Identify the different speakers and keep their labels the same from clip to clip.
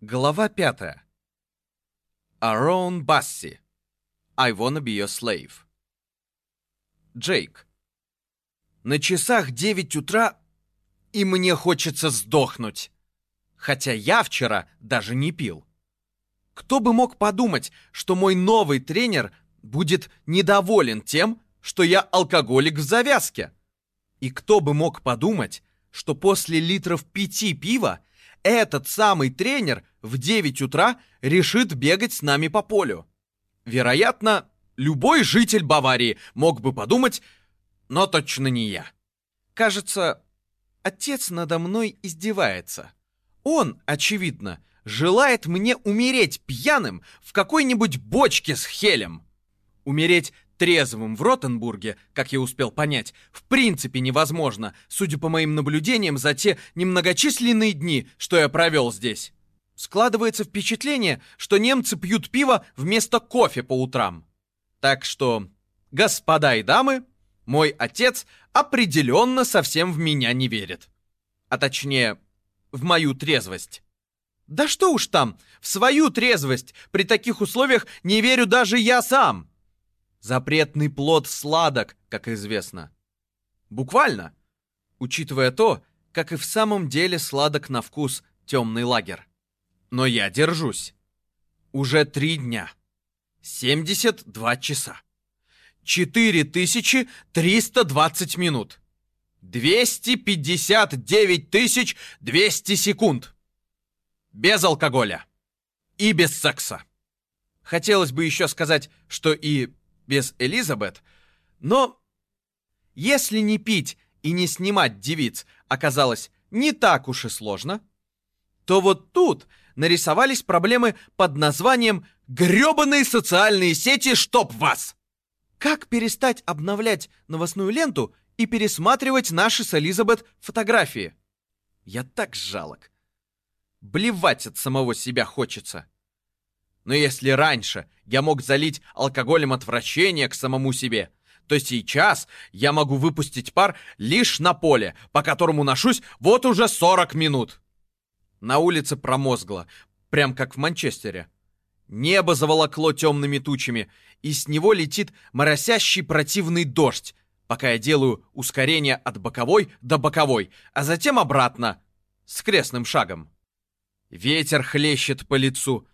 Speaker 1: Глава пятая. Арон Басси. I wanna be your slave. Джейк. На часах 9 утра, и мне хочется сдохнуть. Хотя я вчера даже не пил. Кто бы мог подумать, что мой новый тренер будет недоволен тем, что я алкоголик в завязке? И кто бы мог подумать, что после литров пяти пива этот самый тренер в 9 утра решит бегать с нами по полю. Вероятно, любой житель Баварии мог бы подумать, но точно не я. Кажется, отец надо мной издевается. Он, очевидно, желает мне умереть пьяным в какой-нибудь бочке с хелем. Умереть трезвым в Ротенбурге, как я успел понять, в принципе невозможно, судя по моим наблюдениям за те немногочисленные дни, что я провел здесь. Складывается впечатление, что немцы пьют пиво вместо кофе по утрам. Так что, господа и дамы, мой отец определенно совсем в меня не верит. А точнее, в мою трезвость. Да что уж там, в свою трезвость при таких условиях не верю даже я сам. Запретный плод сладок, как известно. Буквально, учитывая то, как и в самом деле сладок на вкус темный лагерь. Но я держусь. Уже три дня. 72 часа. 4320 минут. 259 200 секунд. Без алкоголя. И без секса. Хотелось бы еще сказать, что и без Элизабет, но если не пить и не снимать девиц оказалось не так уж и сложно, то вот тут нарисовались проблемы под названием «грёбаные социальные сети, чтоб вас!». Как перестать обновлять новостную ленту и пересматривать наши с Элизабет фотографии? Я так жалок. Блевать от самого себя хочется. Но если раньше я мог залить алкоголем отвращение к самому себе, то сейчас я могу выпустить пар лишь на поле, по которому ношусь вот уже 40 минут. На улице промозгло, прям как в Манчестере. Небо заволокло темными тучами, и с него летит моросящий противный дождь, пока я делаю ускорение от боковой до боковой, а затем обратно, с крестным шагом. Ветер хлещет по лицу,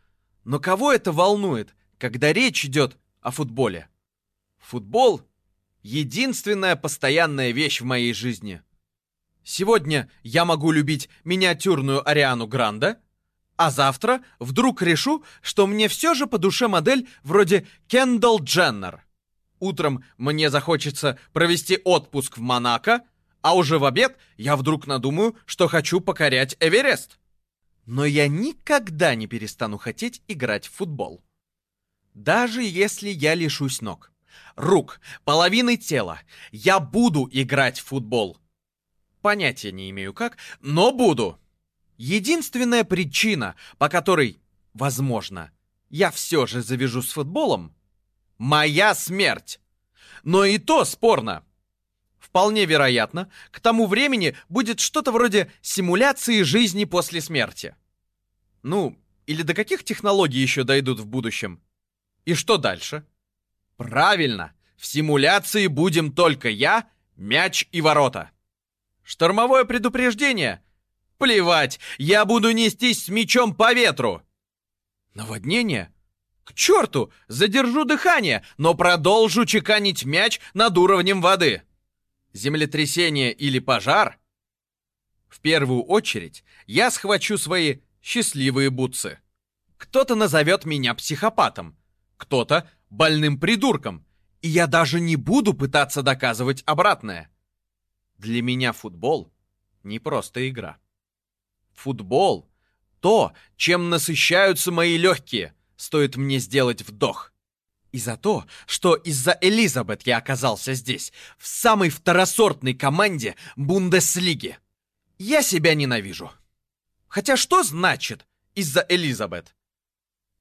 Speaker 1: но кого это волнует, когда речь идет о футболе? Футбол — единственная постоянная вещь в моей жизни. Сегодня я могу любить миниатюрную Ариану Гранда, а завтра вдруг решу, что мне все же по душе модель вроде Кендалл Дженнер. Утром мне захочется провести отпуск в Монако, а уже в обед я вдруг надумаю, что хочу покорять Эверест но я никогда не перестану хотеть играть в футбол. Даже если я лишусь ног, рук, половины тела, я буду играть в футбол. Понятия не имею как, но буду. Единственная причина, по которой, возможно, я все же завяжу с футболом, моя смерть. Но и то спорно. Вполне вероятно, к тому времени будет что-то вроде симуляции жизни после смерти. Ну, или до каких технологий еще дойдут в будущем? И что дальше? Правильно, в симуляции будем только я, мяч и ворота. Штормовое предупреждение? Плевать, я буду нестись с мячом по ветру. Наводнение? К черту, задержу дыхание, но продолжу чеканить мяч над уровнем воды землетрясение или пожар, в первую очередь я схвачу свои счастливые бутсы. Кто-то назовет меня психопатом, кто-то больным придурком, и я даже не буду пытаться доказывать обратное. Для меня футбол не просто игра. Футбол — то, чем насыщаются мои легкие, стоит мне сделать вдох. И за то, что из-за Элизабет я оказался здесь, в самой второсортной команде Бундеслиги. Я себя ненавижу. Хотя что значит из-за Элизабет?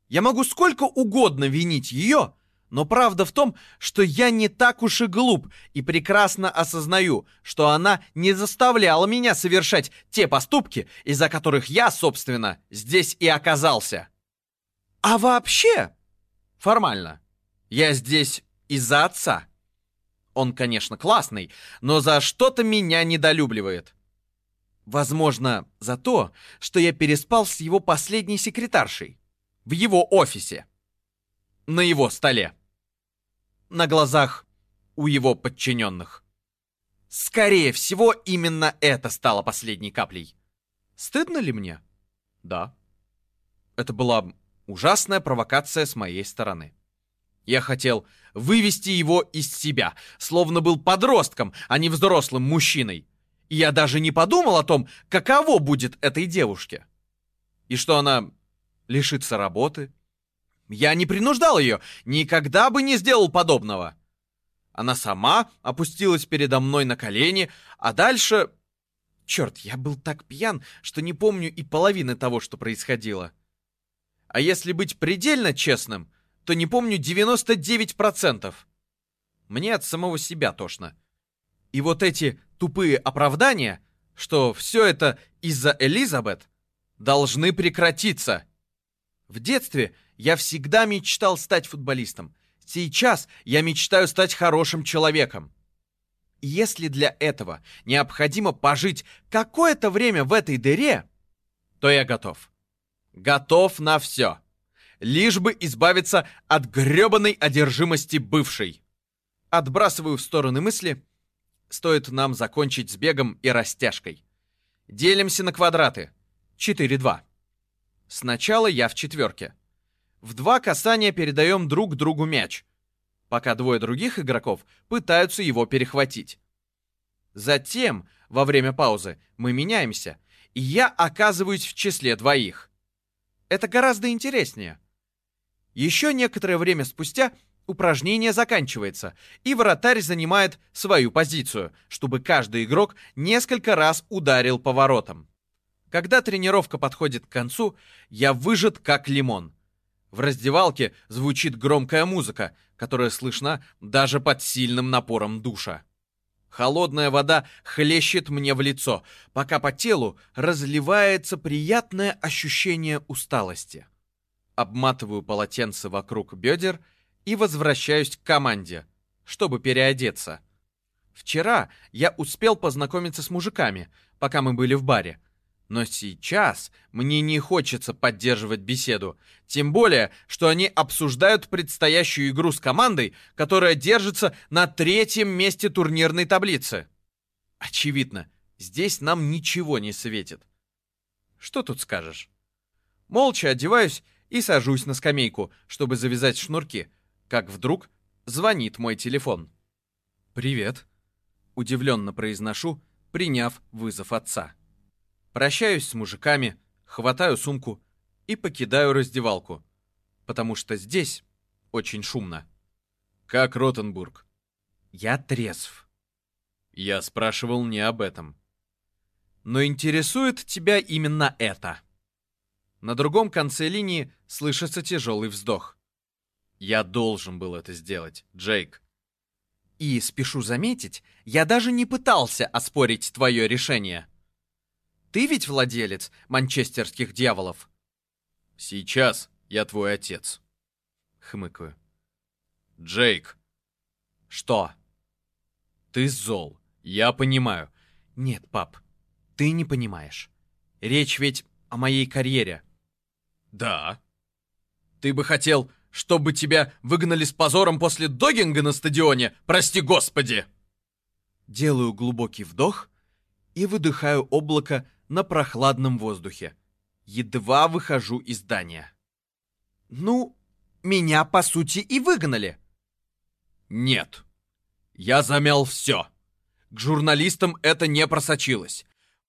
Speaker 1: Я могу сколько угодно винить ее, Но правда в том, что я не так уж и глуп и прекрасно осознаю, что она не заставляла меня совершать те поступки, из-за которых я, собственно, здесь и оказался. А вообще, формально, я здесь из-за отца. Он, конечно, классный, но за что-то меня недолюбливает. Возможно, за то, что я переспал с его последней секретаршей. В его офисе. На его столе на глазах у его подчиненных. Скорее всего, именно это стало последней каплей. Стыдно ли мне? Да. Это была ужасная провокация с моей стороны. Я хотел вывести его из себя, словно был подростком, а не взрослым мужчиной. И я даже не подумал о том, каково будет этой девушке. И что она лишится работы, я не принуждал ее, никогда бы не сделал подобного. Она сама опустилась передо мной на колени, а дальше... Черт, я был так пьян, что не помню и половины того, что происходило. А если быть предельно честным, то не помню 99%. Мне от самого себя тошно. И вот эти тупые оправдания, что все это из-за Элизабет, должны прекратиться. В детстве я всегда мечтал стать футболистом. Сейчас я мечтаю стать хорошим человеком. Если для этого необходимо пожить какое-то время в этой дыре, то я готов. Готов на все. Лишь бы избавиться от гребаной одержимости бывшей. Отбрасываю в стороны мысли. Стоит нам закончить с бегом и растяжкой. Делимся на квадраты. 4-2. Сначала я в четверке. В два касания передаем друг другу мяч, пока двое других игроков пытаются его перехватить. Затем, во время паузы, мы меняемся, и я оказываюсь в числе двоих. Это гораздо интереснее. Еще некоторое время спустя упражнение заканчивается, и вратарь занимает свою позицию, чтобы каждый игрок несколько раз ударил по воротам. Когда тренировка подходит к концу, я выжат как лимон. В раздевалке звучит громкая музыка, которая слышна даже под сильным напором душа. Холодная вода хлещет мне в лицо, пока по телу разливается приятное ощущение усталости. Обматываю полотенце вокруг бедер и возвращаюсь к команде, чтобы переодеться. Вчера я успел познакомиться с мужиками, пока мы были в баре, но сейчас мне не хочется поддерживать беседу, тем более, что они обсуждают предстоящую игру с командой, которая держится на третьем месте турнирной таблицы. Очевидно, здесь нам ничего не светит. Что тут скажешь? Молча одеваюсь и сажусь на скамейку, чтобы завязать шнурки, как вдруг звонит мой телефон. «Привет», — удивленно произношу, приняв вызов отца. Прощаюсь с мужиками, хватаю сумку и покидаю раздевалку, потому что здесь очень шумно. Как Ротенбург? Я трезв. Я спрашивал не об этом. Но интересует тебя именно это. На другом конце линии слышится тяжелый вздох. Я должен был это сделать, Джейк. И, спешу заметить, я даже не пытался оспорить твое решение. Ты ведь владелец манчестерских дьяволов?» «Сейчас я твой отец», — хмыкаю. «Джейк». «Что?» «Ты зол, я понимаю». «Нет, пап, ты не понимаешь. Речь ведь о моей карьере». «Да». «Ты бы хотел, чтобы тебя выгнали с позором после догинга на стадионе? Прости господи!» Делаю глубокий вдох и выдыхаю облако на прохладном воздухе. Едва выхожу из здания. Ну, меня, по сути, и выгнали. Нет. Я замял все. К журналистам это не просочилось.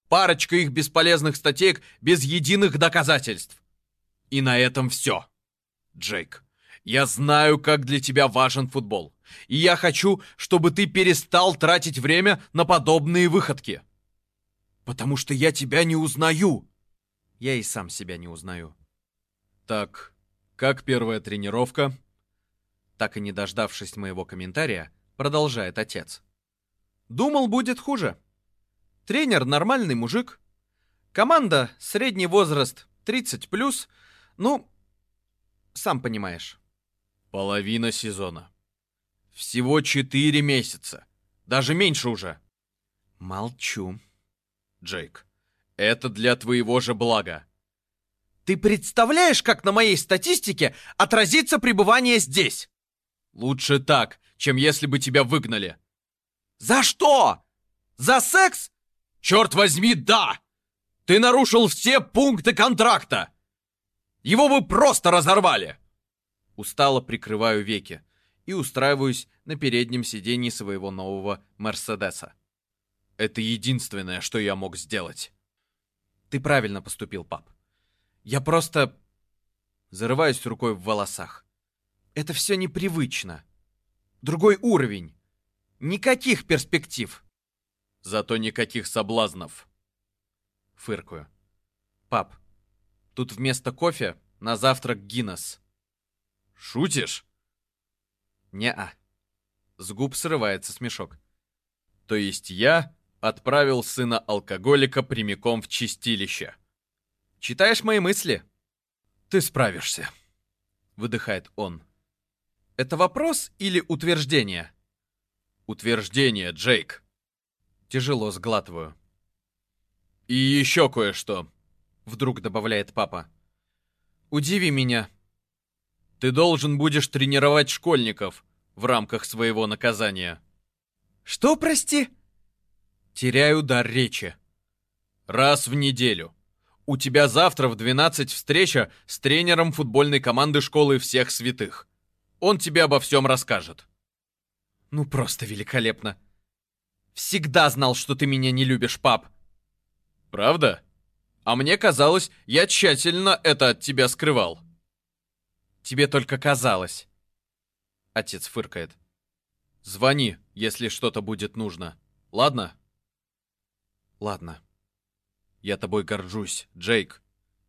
Speaker 1: Парочка их бесполезных статей без единых доказательств. И на этом все. Джейк, я знаю, как для тебя важен футбол. И я хочу, чтобы ты перестал тратить время на подобные выходки. Потому что я тебя не узнаю. Я и сам себя не узнаю. Так, как первая тренировка? Так и не дождавшись моего комментария, продолжает отец. Думал, будет хуже. Тренер нормальный мужик. Команда средний возраст 30+, ну, сам понимаешь. Половина сезона. Всего четыре месяца. Даже меньше уже. Молчу. Джейк, это для твоего же блага. Ты представляешь, как на моей статистике отразится пребывание здесь? Лучше так, чем если бы тебя выгнали. За что? За секс? Черт возьми, да! Ты нарушил все пункты контракта! Его бы просто разорвали! Устало прикрываю веки и устраиваюсь на переднем сиденье своего нового Мерседеса. Это единственное, что я мог сделать. Ты правильно поступил, пап. Я просто... Зарываюсь рукой в волосах. Это все непривычно. Другой уровень. Никаких перспектив. Зато никаких соблазнов. Фыркую. Пап, тут вместо кофе на завтрак Гиннес. Шутишь? Не-а. С губ срывается смешок. То есть я отправил сына алкоголика прямиком в чистилище. Читаешь мои мысли? Ты справишься. Выдыхает он. Это вопрос или утверждение? Утверждение, Джейк. Тяжело сглатываю. И еще кое-что. Вдруг добавляет папа. Удиви меня. Ты должен будешь тренировать школьников в рамках своего наказания. Что, прости? Теряю дар речи. Раз в неделю. У тебя завтра в 12 встреча с тренером футбольной команды школы всех святых. Он тебе обо всем расскажет. Ну, просто великолепно. Всегда знал, что ты меня не любишь, пап. Правда? А мне казалось, я тщательно это от тебя скрывал. Тебе только казалось. Отец фыркает. Звони, если что-то будет нужно. Ладно? Ладно. Я тобой горжусь, Джейк.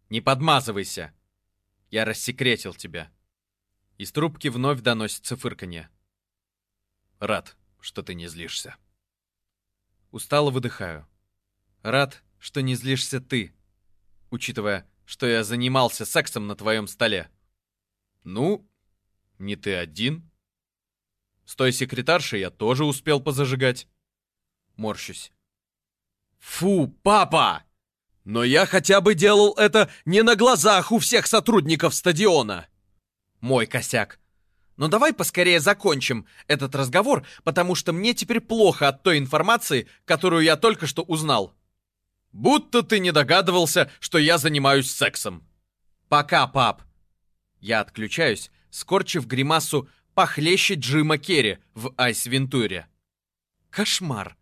Speaker 1: Не подмазывайся. Я рассекретил тебя. Из трубки вновь доносится фырканье. Рад, что ты не злишься. Устало выдыхаю. Рад, что не злишься ты, учитывая, что я занимался сексом на твоем столе. Ну, не ты один. С той секретаршей я тоже успел позажигать. Морщусь. Фу, папа! Но я хотя бы делал это не на глазах у всех сотрудников стадиона. Мой косяк. Но давай поскорее закончим этот разговор, потому что мне теперь плохо от той информации, которую я только что узнал. Будто ты не догадывался, что я занимаюсь сексом. Пока, пап. Я отключаюсь, скорчив гримасу похлеще Джима Керри в Айс Вентуре. Кошмар.